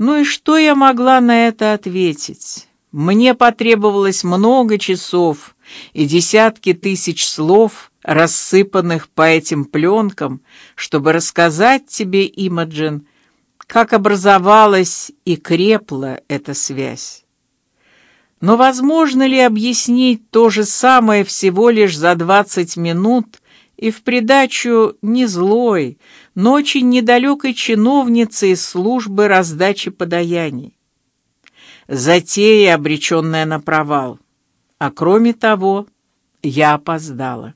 Ну и что я могла на это ответить? Мне потребовалось много часов и десятки тысяч слов, рассыпанных по этим пленкам, чтобы рассказать тебе, Имаджин, как образовалась и крепла эта связь. Но возможно ли объяснить то же самое всего лишь за двадцать минут и в придачу не злой, но очень недалекой чиновницы из службы раздачи подаяний? Затея, обреченная на провал. А кроме того, я опоздала.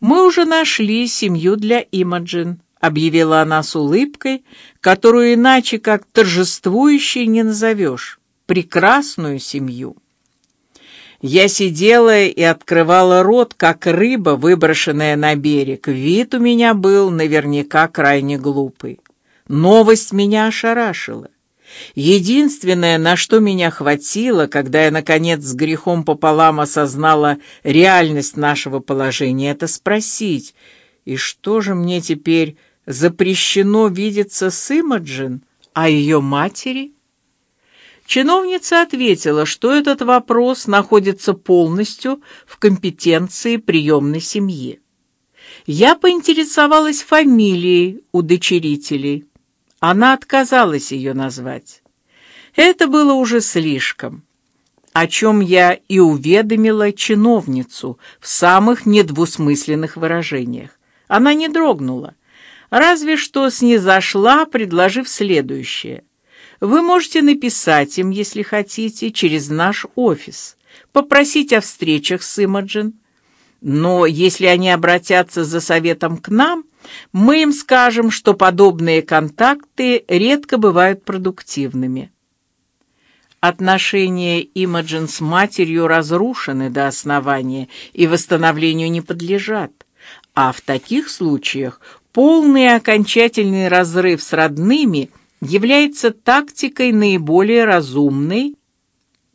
Мы уже нашли семью для Имаджин объявила она с улыбкой, которую иначе как торжествующей не назовешь. Прекрасную семью. Я сидела и открывала рот, как рыба, выброшенная на берег. Вид у меня был наверняка крайне глупый. Новость меня ошарашила. Единственное, на что меня хватило, когда я наконец с грехом пополам осознала реальность нашего положения, это спросить: и что же мне теперь запрещено видеться с Имаджин, а ее матери? Чиновница ответила, что этот вопрос находится полностью в компетенции приемной семьи. Я поинтересовалась фамилией удочерителей. Она отказалась ее назвать. Это было уже слишком, о чем я и уведомила чиновницу в самых недвусмысленных выражениях. Она не дрогнула разве что снизошла, предложив следующее: вы можете написать им, если хотите, через наш офис, попросить о встречах с Имаджин. Но если они обратятся за советом к нам, мы им скажем, что подобные контакты редко бывают продуктивными. Отношения Имаджин с матерью разрушены до основания и восстановлению не подлежат. А в таких случаях Полный окончательный разрыв с родными является тактикой наиболее разумной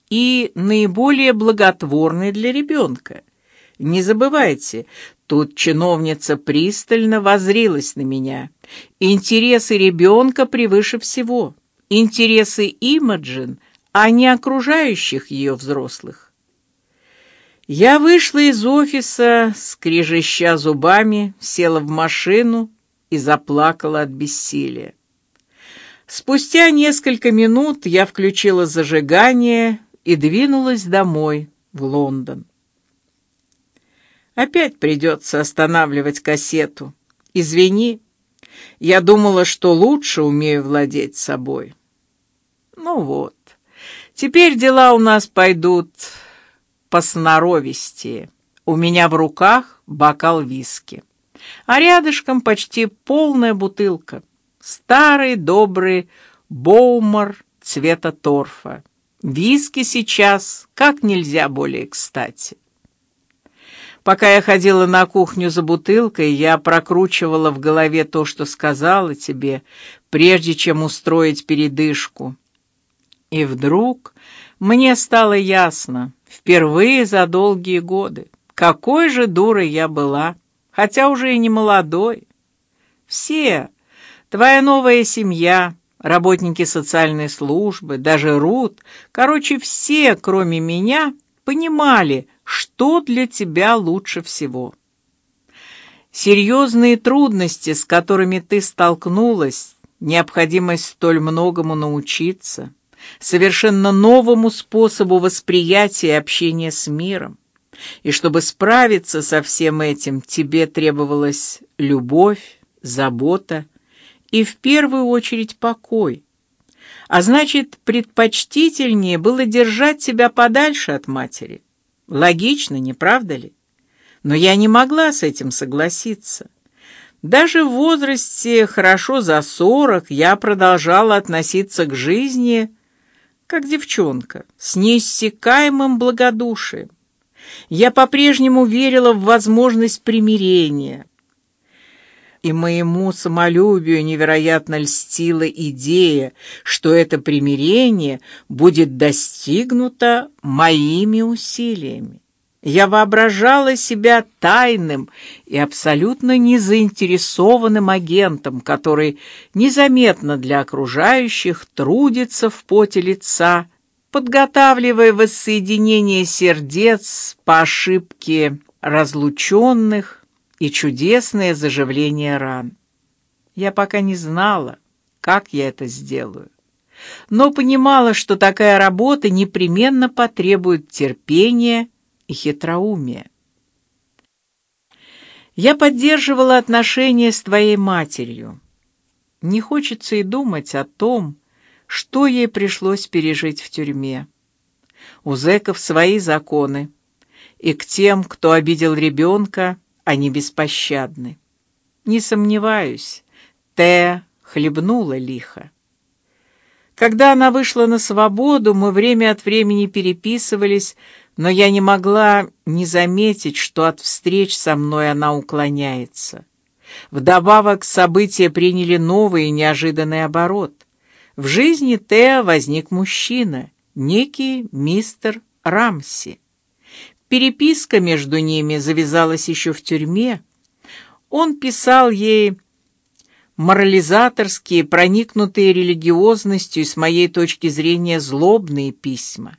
и наиболее благотворной для ребенка. Не забывайте, тут чиновница пристально возрилась на меня. Интересы ребенка превыше всего. Интересы Имаджин, а не окружающих ее взрослых. Я вышла из офиса, скрежеща зубами, села в машину и заплакала от бессилия. Спустя несколько минут я включила зажигание и двинулась домой в Лондон. Опять придется останавливать кассету. Извини, я думала, что лучше умею владеть собой. Ну вот, теперь дела у нас пойдут посноровистее. У меня в руках бокал виски, а рядышком почти полная бутылка, старый добрый Боумар цвета торфа. Виски сейчас как нельзя более кстати. Пока я ходила на кухню за бутылкой, я прокручивала в голове то, что сказала тебе, прежде чем устроить передышку. И вдруг мне стало ясно, Впервые за долгие годы. Какой же дурой я была, хотя уже и не молодой. Все, твоя новая семья, работники социальной службы, даже Рут, короче, все, кроме меня, понимали, что для тебя лучше всего. Серьезные трудности, с которыми ты столкнулась, необходимость столь многому научиться совершенно новому способу восприятия и общения с миром. И чтобы справиться со всем этим, тебе требовалась любовь, забота и в первую очередь покой. А значит, предпочтительнее было держать себя подальше от матери. Логично, не правда ли? Но я не могла с этим согласиться. Даже в возрасте хорошо за сорок я продолжала относиться к жизни как девчонка, с неиссякаемым благодушием. Я по-прежнему верила в возможность примирения, и моему самолюбию невероятно льстила идея, что это примирение будет достигнуто моими усилиями. Я воображала себя тайным и абсолютно незаинтересованным агентом, который незаметно для окружающих трудится в поте лица, подготавливая воссоединение сердец по ошибке разлученных и чудесное заживление ран. Я пока не знала, как я это сделаю, но понимала, что такая работа непременно потребует терпения и хитроумие. Я поддерживала отношения с твоей матерью. Не хочется и думать о том, что ей пришлось пережить в тюрьме. У зэков свои законы, и к тем, кто обидел ребенка, они беспощадны. Не сомневаюсь, Т хлебнула лихо. Когда она вышла на свободу, мы время от времени переписывались, но я не могла не заметить, что от встреч со мной она уклоняется. Вдобавок события приняли новый и неожиданный оборот. В жизни Теа возник мужчина, некий мистер Рамси. Переписка между ними завязалась еще в тюрьме. Он писал ей морализаторские, проникнутые религиозностью и с моей точки зрения злобные письма.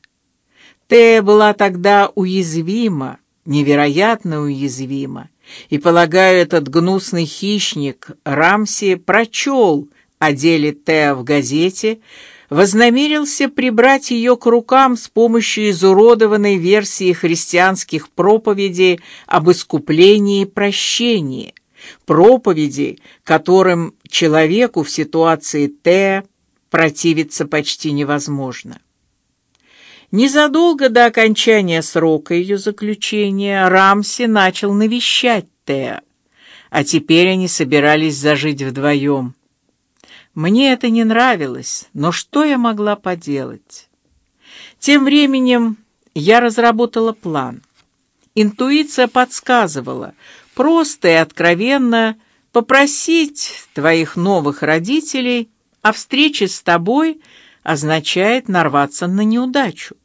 Тея была тогда уязвима, невероятно уязвима, и, полагаю, этот гнусный хищник Рамси прочел о деле Теа в газете, вознамерился прибрать ее к рукам с помощью изуродованной версии христианских проповедей об искуплении и прощении, проповеди, которым человеку в ситуации Т противиться почти невозможно. Незадолго до окончания срока ее заключения Рамси начал навещать Теа, а теперь они собирались зажить вдвоем. Мне это не нравилось, но что я могла поделать? Тем временем я разработала план. Интуиция подсказывала, просто и откровенно попросить твоих новых родителей о встрече с тобой означает нарваться на неудачу.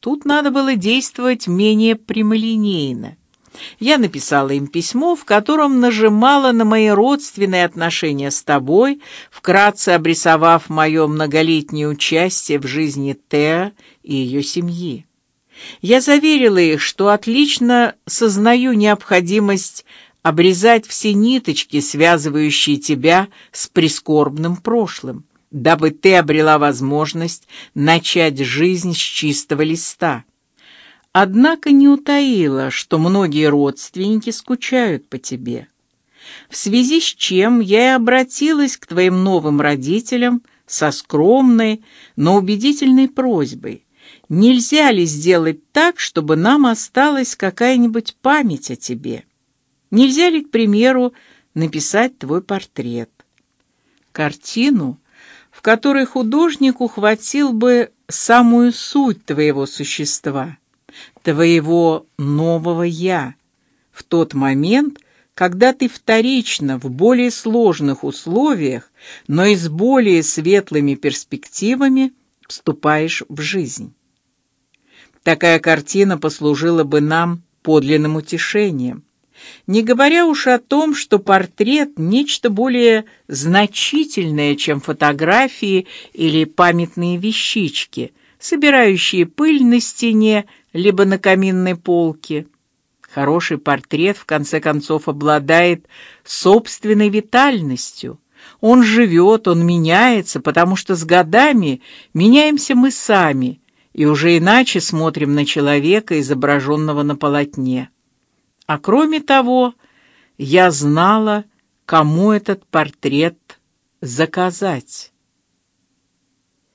Тут надо было действовать менее прямолинейно. Я написала им письмо, в котором нажимала на мои родственные отношения с тобой, вкратце обрисовав мое многолетнее участие в жизни Теа и ее семьи. Я заверила их, что отлично сознаю необходимость обрезать все ниточки, связывающие тебя с прискорбным прошлым, дабы ты обрела возможность начать жизнь с чистого листа. Однако не утаила, что многие родственники скучают по тебе. В связи с чем я и обратилась к твоим новым родителям со скромной, но убедительной просьбой. Нельзя ли сделать так, чтобы нам осталась какая-нибудь память о тебе? Нельзя ли, к примеру, написать твой портрет? Картину, в которой художник ухватил бы самую суть твоего существа – твоего нового я в тот момент, когда ты вторично в более сложных условиях, но и с более светлыми перспективами вступаешь в жизнь. Такая картина послужила бы нам подлинным утешением. Не говоря уж о том, что портрет нечто более значительное, чем фотографии или памятные вещички, собирающие пыль на стене либо на каминной полке. Хороший портрет в конце концов обладает собственной витальностью. Он живет, он меняется, потому что с годами меняемся мы сами и уже иначе смотрим на человека, изображенного на полотне. А кроме того, я знала, кому этот портрет заказать.